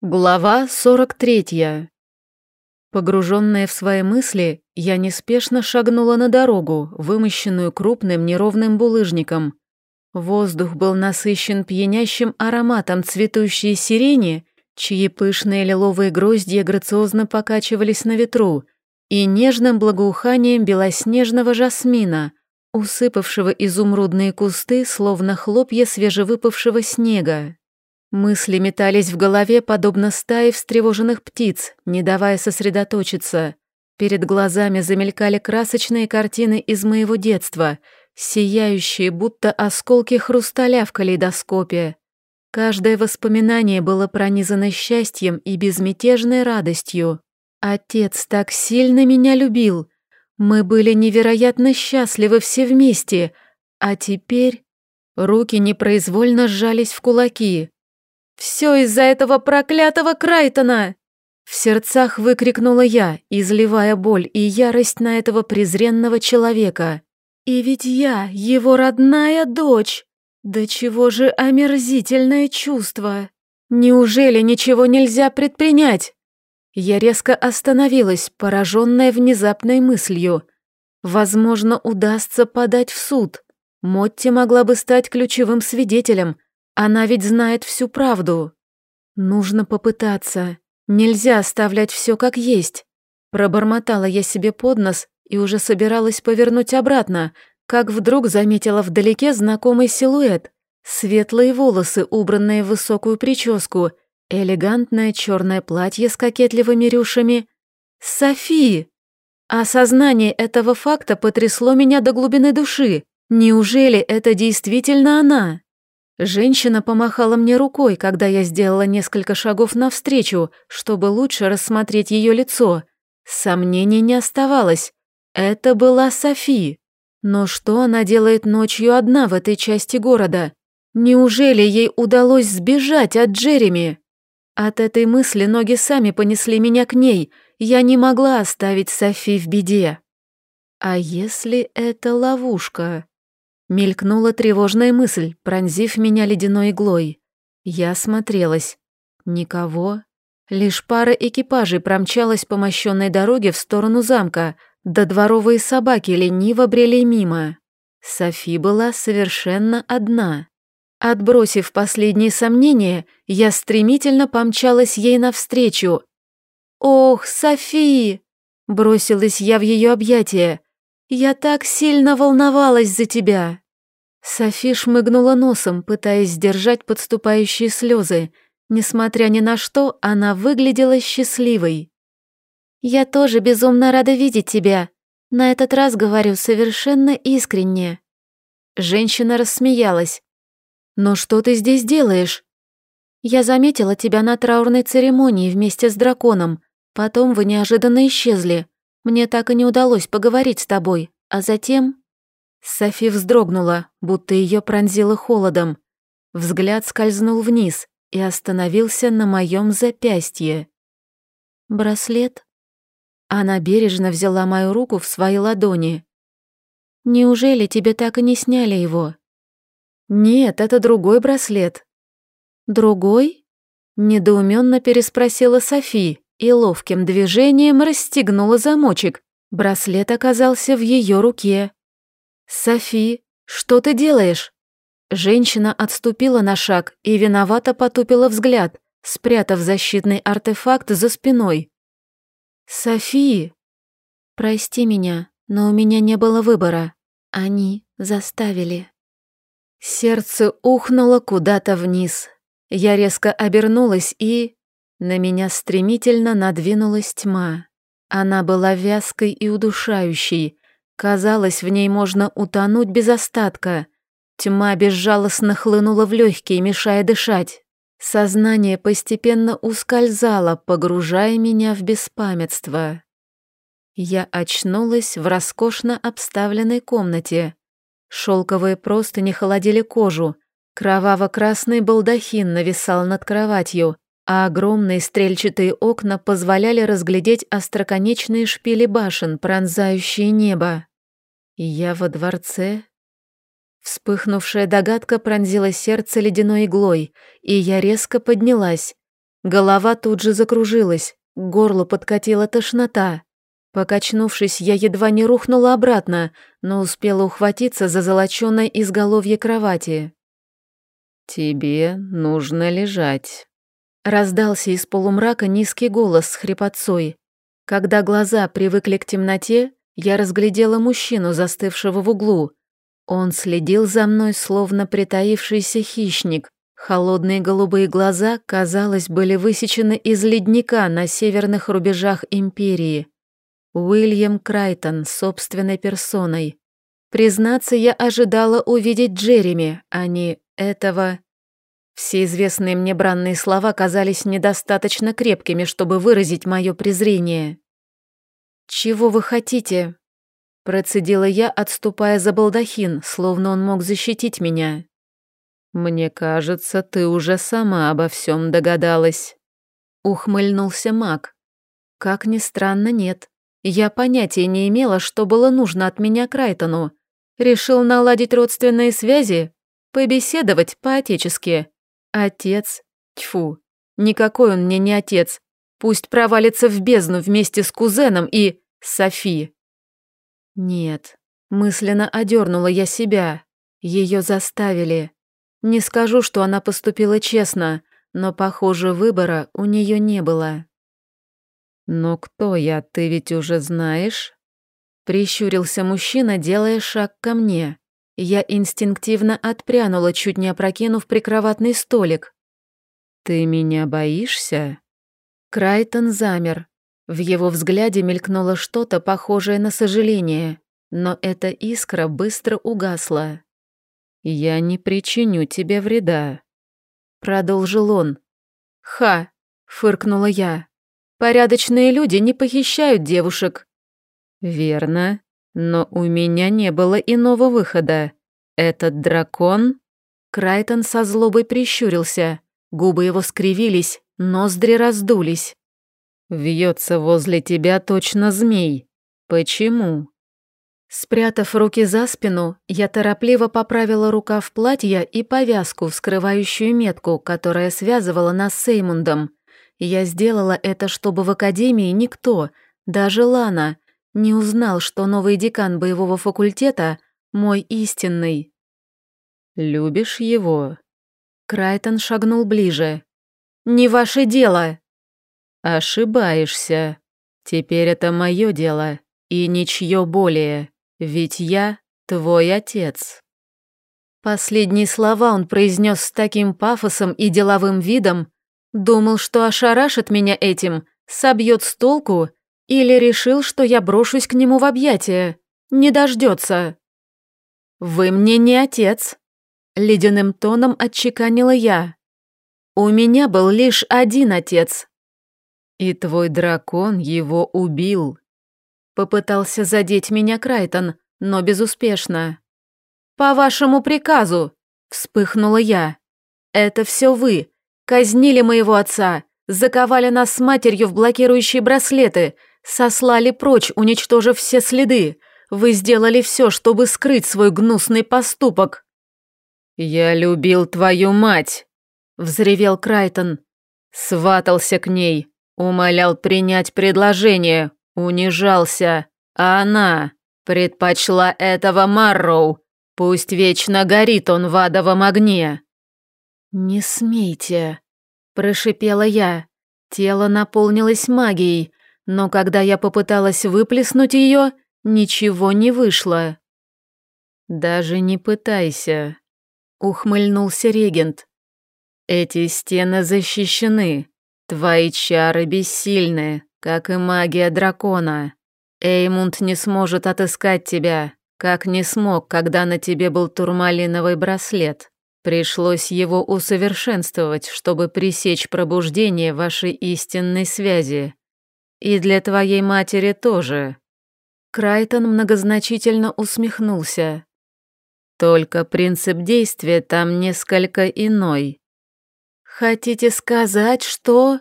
Глава 43. Погруженная в свои мысли, я неспешно шагнула на дорогу, вымощенную крупным неровным булыжником. Воздух был насыщен пьянящим ароматом цветущей сирени, чьи пышные лиловые гроздья грациозно покачивались на ветру, и нежным благоуханием белоснежного жасмина, усыпавшего изумрудные кусты, словно хлопья свежевыпавшего снега. Мысли метались в голове, подобно стае встревоженных птиц, не давая сосредоточиться. Перед глазами замелькали красочные картины из моего детства, сияющие, будто осколки хрусталя в калейдоскопе. Каждое воспоминание было пронизано счастьем и безмятежной радостью. Отец так сильно меня любил. Мы были невероятно счастливы все вместе, а теперь... Руки непроизвольно сжались в кулаки. «Все из-за этого проклятого Крайтона!» В сердцах выкрикнула я, изливая боль и ярость на этого презренного человека. «И ведь я его родная дочь! Да чего же омерзительное чувство! Неужели ничего нельзя предпринять?» Я резко остановилась, пораженная внезапной мыслью. Возможно, удастся подать в суд. Мотти могла бы стать ключевым свидетелем — она ведь знает всю правду. Нужно попытаться. Нельзя оставлять все как есть. Пробормотала я себе под нос и уже собиралась повернуть обратно, как вдруг заметила вдалеке знакомый силуэт. Светлые волосы, убранные в высокую прическу, элегантное черное платье с кокетливыми рюшами. Софи! Осознание этого факта потрясло меня до глубины души. Неужели это действительно она? Женщина помахала мне рукой, когда я сделала несколько шагов навстречу, чтобы лучше рассмотреть ее лицо. Сомнений не оставалось. Это была Софи. Но что она делает ночью одна в этой части города? Неужели ей удалось сбежать от Джереми? От этой мысли ноги сами понесли меня к ней. Я не могла оставить Софи в беде. А если это ловушка? Мелькнула тревожная мысль, пронзив меня ледяной иглой. Я смотрелась. Никого. Лишь пара экипажей промчалась по мощенной дороге в сторону замка, да дворовые собаки лениво брели мимо. Софи была совершенно одна. Отбросив последние сомнения, я стремительно помчалась ей навстречу. «Ох, Софи!» — бросилась я в ее объятия. «Я так сильно волновалась за тебя!» Софи шмыгнула носом, пытаясь сдержать подступающие слезы. Несмотря ни на что, она выглядела счастливой. «Я тоже безумно рада видеть тебя. На этот раз говорю совершенно искренне». Женщина рассмеялась. «Но что ты здесь делаешь?» «Я заметила тебя на траурной церемонии вместе с драконом. Потом вы неожиданно исчезли. Мне так и не удалось поговорить с тобой, а затем...» Софи вздрогнула, будто ее пронзило холодом. Взгляд скользнул вниз и остановился на моем запястье. «Браслет?» Она бережно взяла мою руку в свои ладони. «Неужели тебе так и не сняли его?» «Нет, это другой браслет». «Другой?» Недоуменно переспросила Софи и ловким движением расстегнула замочек. Браслет оказался в ее руке. «Софи, что ты делаешь?» Женщина отступила на шаг и виновато потупила взгляд, спрятав защитный артефакт за спиной. «Софи!» «Прости меня, но у меня не было выбора. Они заставили». Сердце ухнуло куда-то вниз. Я резко обернулась и... На меня стремительно надвинулась тьма. Она была вязкой и удушающей. Казалось, в ней можно утонуть без остатка. Тьма безжалостно хлынула в легкие, мешая дышать. Сознание постепенно ускользало, погружая меня в беспамятство. Я очнулась в роскошно обставленной комнате. Шелковые простыни холодили кожу, кроваво-красный балдахин нависал над кроватью, а огромные стрельчатые окна позволяли разглядеть остроконечные шпили башен, пронзающие небо. Я во дворце? Вспыхнувшая догадка пронзила сердце ледяной иглой, и я резко поднялась. Голова тут же закружилась, к горлу подкатила тошнота. Покачнувшись, я едва не рухнула обратно, но успела ухватиться за золочёное изголовье кровати. «Тебе нужно лежать», — раздался из полумрака низкий голос с хрипотцой. Когда глаза привыкли к темноте, я разглядела мужчину, застывшего в углу. Он следил за мной, словно притаившийся хищник. Холодные голубые глаза, казалось, были высечены из ледника на северных рубежах империи. Уильям Крайтон собственной персоной. Признаться, я ожидала увидеть Джереми, а не этого. Все известные мне бранные слова казались недостаточно крепкими, чтобы выразить мое презрение. «Чего вы хотите?» Процедила я, отступая за балдахин, словно он мог защитить меня. «Мне кажется, ты уже сама обо всем догадалась». Ухмыльнулся маг. Как ни странно, нет. Я понятия не имела, что было нужно от меня Крайтону. Решил наладить родственные связи, побеседовать по-отечески. Отец? Тьфу, никакой он мне не отец. Пусть провалится в бездну вместе с кузеном и Софи. Нет, мысленно одернула я себя. Ее заставили. Не скажу, что она поступила честно, но, похоже, выбора у нее не было. «Но кто я, ты ведь уже знаешь?» Прищурился мужчина, делая шаг ко мне. Я инстинктивно отпрянула, чуть не опрокинув прикроватный столик. «Ты меня боишься?» Крайтон замер. В его взгляде мелькнуло что-то похожее на сожаление, но эта искра быстро угасла. «Я не причиню тебе вреда», — продолжил он. «Ха!» — фыркнула я. Порядочные люди не похищают девушек». «Верно, но у меня не было иного выхода. Этот дракон...» Крайтон со злобой прищурился. Губы его скривились, ноздри раздулись. «Вьется возле тебя точно змей. Почему?» Спрятав руки за спину, я торопливо поправила рукав платья и повязку, вскрывающую метку, которая связывала нас с Эймундом. Я сделала это, чтобы в академии никто, даже Лана, не узнал, что новый декан боевого факультета — мой истинный. «Любишь его?» Крайтон шагнул ближе. «Не ваше дело!» «Ошибаешься. Теперь это мое дело, и ничье более, ведь я твой отец». Последние слова он произнес с таким пафосом и деловым видом, Думал, что ошарашит меня этим, собьет с толку, или решил, что я брошусь к нему в объятия. Не дождется. «Вы мне не отец», — ледяным тоном отчеканила я. «У меня был лишь один отец». «И твой дракон его убил», — попытался задеть меня Крайтон, но безуспешно. «По вашему приказу», — вспыхнула я. «Это все вы, Казнили моего отца, заковали нас с матерью в блокирующие браслеты, сослали прочь, уничтожив все следы. Вы сделали все, чтобы скрыть свой гнусный поступок». «Я любил твою мать», — взревел Крайтон. Сватался к ней, умолял принять предложение, унижался, а она предпочла этого Марроу. Пусть вечно горит он в адовом огне. «Не смейте», – прошипела я. Тело наполнилось магией, но когда я попыталась выплеснуть ее, ничего не вышло. «Даже не пытайся», — ухмыльнулся регент. «Эти стены защищены, твои чары бессильны, как и магия дракона. Эймунд не сможет отыскать тебя, как не смог, когда на тебе был турмалиновый браслет. Пришлось его усовершенствовать, чтобы пресечь пробуждение вашей истинной связи. И для твоей матери тоже. Крайтон многозначительно усмехнулся. Только принцип действия там несколько иной. Хотите сказать, что...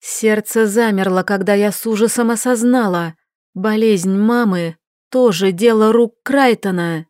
Сердце замерло, когда я с ужасом осознала. Болезнь мамы тоже дело рук Крайтона.